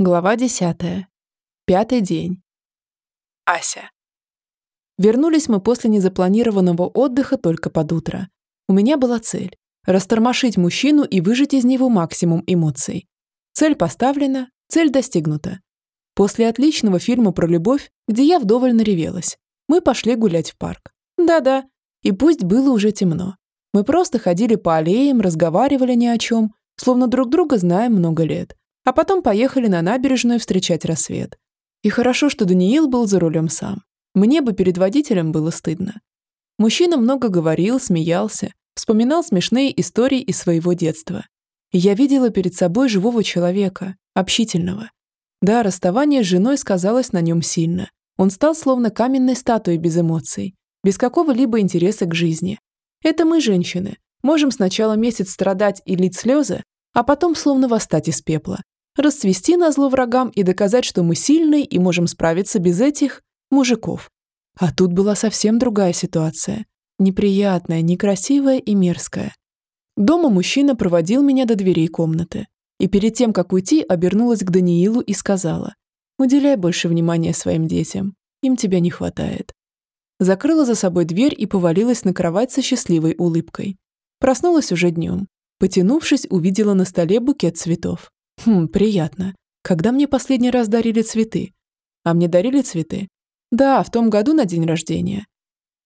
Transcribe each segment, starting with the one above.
Глава десятая. Пятый день. Ася. Вернулись мы после незапланированного отдыха только под утро. У меня была цель – растормошить мужчину и выжать из него максимум эмоций. Цель поставлена, цель достигнута. После отличного фильма про любовь, где я вдоволь наревелась, мы пошли гулять в парк. Да-да, и пусть было уже темно. Мы просто ходили по аллеям, разговаривали ни о чем, словно друг друга знаем много лет – а потом поехали на набережную встречать рассвет. И хорошо, что Даниил был за рулем сам. Мне бы перед водителем было стыдно. Мужчина много говорил, смеялся, вспоминал смешные истории из своего детства. И я видела перед собой живого человека, общительного. Да, расставание с женой сказалось на нем сильно. Он стал словно каменной статуей без эмоций, без какого-либо интереса к жизни. Это мы, женщины, можем сначала месяц страдать и лить слезы, а потом словно восстать из пепла, расцвести на зло врагам и доказать, что мы сильные и можем справиться без этих мужиков. А тут была совсем другая ситуация. Неприятная, некрасивая и мерзкая. Дома мужчина проводил меня до дверей комнаты. И перед тем, как уйти, обернулась к Даниилу и сказала, «Уделяй больше внимания своим детям. Им тебя не хватает». Закрыла за собой дверь и повалилась на кровать со счастливой улыбкой. Проснулась уже днем. Потянувшись, увидела на столе букет цветов. Хм, приятно. Когда мне последний раз дарили цветы? А мне дарили цветы? Да, в том году на день рождения.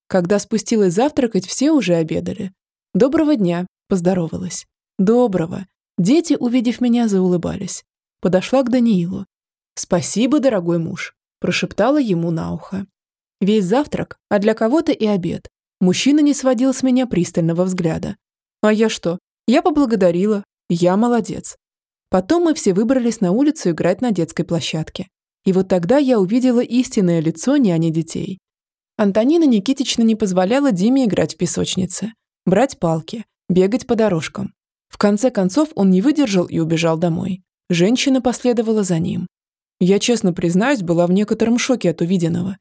Когда спустилась завтракать, все уже обедали. Доброго дня, поздоровалась. Доброго. Дети, увидев меня, заулыбались. Подошла к Даниилу. «Спасибо, дорогой муж», – прошептала ему на ухо. Весь завтрак, а для кого-то и обед. Мужчина не сводил с меня пристального взгляда. А я что? Я поблагодарила. Я молодец. Потом мы все выбрались на улицу играть на детской площадке. И вот тогда я увидела истинное лицо няни детей. Антонина Никитична не позволяла Диме играть в песочнице, брать палки, бегать по дорожкам. В конце концов он не выдержал и убежал домой. Женщина последовала за ним. Я, честно признаюсь, была в некотором шоке от увиденного.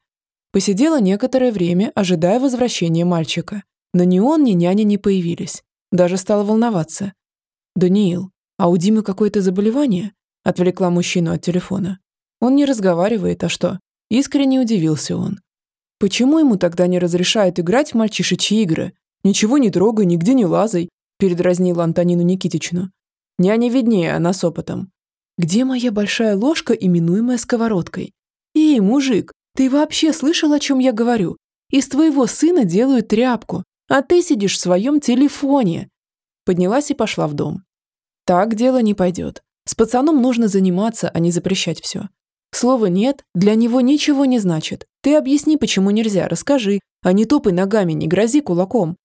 Посидела некоторое время, ожидая возвращения мальчика. Но ни он, ни няня не появились. Даже стала волноваться. «Даниил, «А у Димы какое-то заболевание?» Отвлекла мужчину от телефона. «Он не разговаривает, а что?» Искренне удивился он. «Почему ему тогда не разрешают играть в мальчишечьи игры? Ничего не трогай, нигде не лазай», передразнила Антонину Никитичну. «Няня виднее, она с опытом». «Где моя большая ложка, именуемая сковородкой?» «Эй, мужик, ты вообще слышал, о чем я говорю? Из твоего сына делают тряпку, а ты сидишь в своем телефоне». Поднялась и пошла в дом. Так дело не пойдет. С пацаном нужно заниматься, а не запрещать все. Слово «нет» для него ничего не значит. Ты объясни, почему нельзя, расскажи, а не топай ногами, не грози кулаком.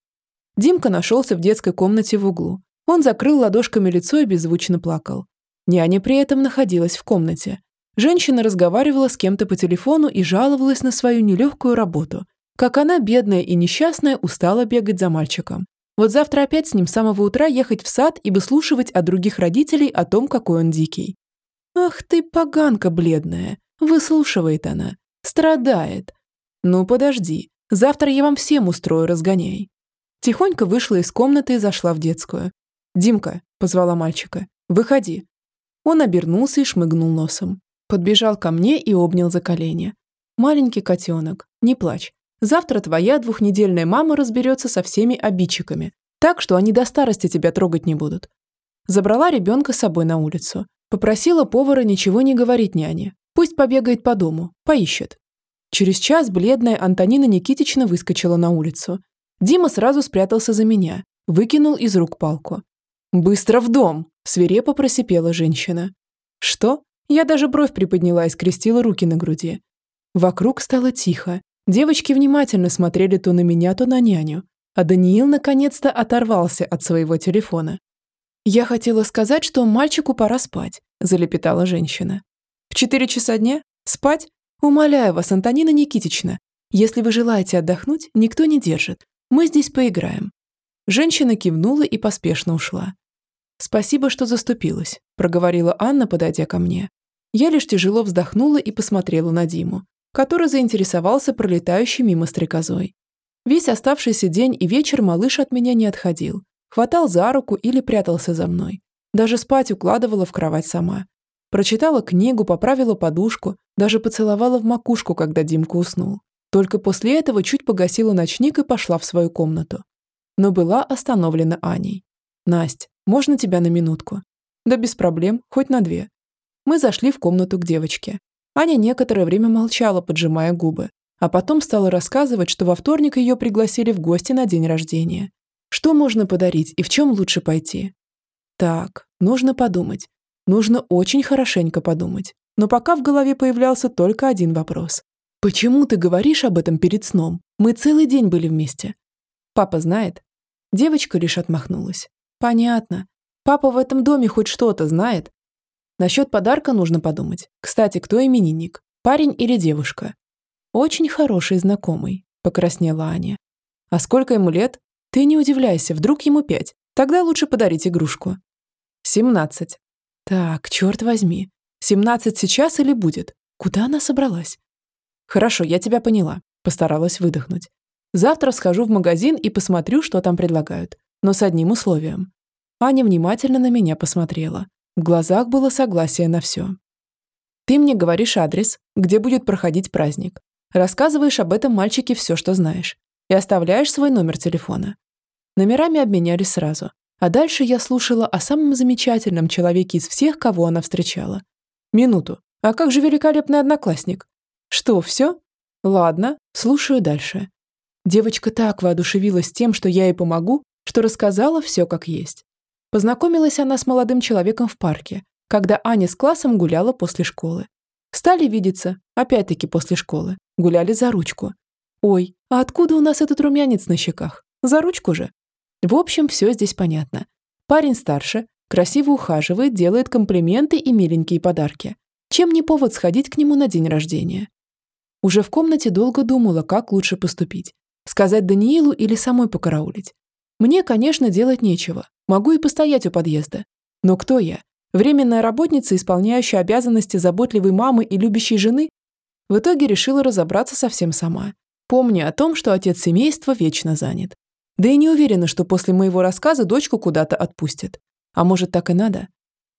Димка нашелся в детской комнате в углу. Он закрыл ладошками лицо и беззвучно плакал. Няня при этом находилась в комнате. Женщина разговаривала с кем-то по телефону и жаловалась на свою нелегкую работу. Как она, бедная и несчастная, устала бегать за мальчиком. Вот завтра опять с ним с самого утра ехать в сад и выслушивать от других родителей о том, какой он дикий. «Ах ты, поганка бледная!» – выслушивает она. «Страдает!» «Ну, подожди, завтра я вам всем устрою разгоняй». Тихонько вышла из комнаты и зашла в детскую. «Димка», – позвала мальчика, – «выходи». Он обернулся и шмыгнул носом. Подбежал ко мне и обнял за колени. «Маленький котенок, не плачь. Завтра твоя двухнедельная мама разберется со всеми обидчиками, так что они до старости тебя трогать не будут. Забрала ребенка с собой на улицу. Попросила повара ничего не говорить няне. Пусть побегает по дому, поищет. Через час бледная Антонина Никитична выскочила на улицу. Дима сразу спрятался за меня, выкинул из рук палку. «Быстро в дом!» – свирепо просипела женщина. «Что?» Я даже бровь приподняла и скрестила руки на груди. Вокруг стало тихо, Девочки внимательно смотрели то на меня, то на няню, а Даниил наконец-то оторвался от своего телефона. «Я хотела сказать, что мальчику пора спать», – залепетала женщина. «В четыре часа дня? Спать? Умоляю вас, Антонина Никитична, если вы желаете отдохнуть, никто не держит. Мы здесь поиграем». Женщина кивнула и поспешно ушла. «Спасибо, что заступилась», – проговорила Анна, подойдя ко мне. Я лишь тяжело вздохнула и посмотрела на Диму, который заинтересовался пролетающей мимо стрекозой. Весь оставшийся день и вечер малыш от меня не отходил, хватал за руку или прятался за мной. Даже спать укладывала в кровать сама. Прочитала книгу, поправила подушку, даже поцеловала в макушку, когда Димка уснул. Только после этого чуть погасила ночник и пошла в свою комнату. Но была остановлена Аней. «Насть, можно тебя на минутку?» «Да без проблем, хоть на две». Мы зашли в комнату к девочке. Аня некоторое время молчала, поджимая губы, а потом стала рассказывать, что во вторник ее пригласили в гости на день рождения. Что можно подарить и в чем лучше пойти? Так, нужно подумать. Нужно очень хорошенько подумать. Но пока в голове появлялся только один вопрос. «Почему ты говоришь об этом перед сном? Мы целый день были вместе». «Папа знает?» Девочка лишь отмахнулась. «Понятно. Папа в этом доме хоть что-то знает?» Насчет подарка нужно подумать. Кстати, кто именинник? Парень или девушка? Очень хороший знакомый, покраснела Аня. А сколько ему лет? Ты не удивляйся, вдруг ему пять. Тогда лучше подарить игрушку. Семнадцать. Так, черт возьми. Семнадцать сейчас или будет? Куда она собралась? Хорошо, я тебя поняла. Постаралась выдохнуть. Завтра схожу в магазин и посмотрю, что там предлагают. Но с одним условием. Аня внимательно на меня посмотрела. В глазах было согласие на все. Ты мне говоришь адрес, где будет проходить праздник. Рассказываешь об этом мальчике все, что знаешь. И оставляешь свой номер телефона. Номерами обменялись сразу. А дальше я слушала о самом замечательном человеке из всех, кого она встречала. Минуту. А как же великолепный одноклассник? Что, все? Ладно, слушаю дальше. Девочка так воодушевилась тем, что я ей помогу, что рассказала все как есть. Познакомилась она с молодым человеком в парке, когда Аня с классом гуляла после школы. Стали видеться, опять-таки после школы, гуляли за ручку. Ой, а откуда у нас этот румянец на щеках? За ручку же. В общем, все здесь понятно. Парень старше, красиво ухаживает, делает комплименты и миленькие подарки. Чем не повод сходить к нему на день рождения? Уже в комнате долго думала, как лучше поступить. Сказать Даниилу или самой покараулить. Мне, конечно, делать нечего. Могу и постоять у подъезда. Но кто я? Временная работница, исполняющая обязанности заботливой мамы и любящей жены? В итоге решила разобраться совсем сама. Помня о том, что отец семейства вечно занят. Да и не уверена, что после моего рассказа дочку куда-то отпустят. А может, так и надо?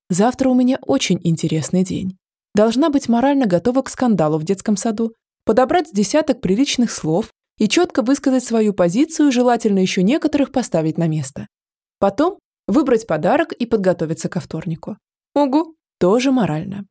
Завтра у меня очень интересный день. Должна быть морально готова к скандалу в детском саду, подобрать десяток приличных слов и четко высказать свою позицию, желательно еще некоторых поставить на место. Потом выбрать подарок и подготовиться ко вторнику. Угу, тоже морально.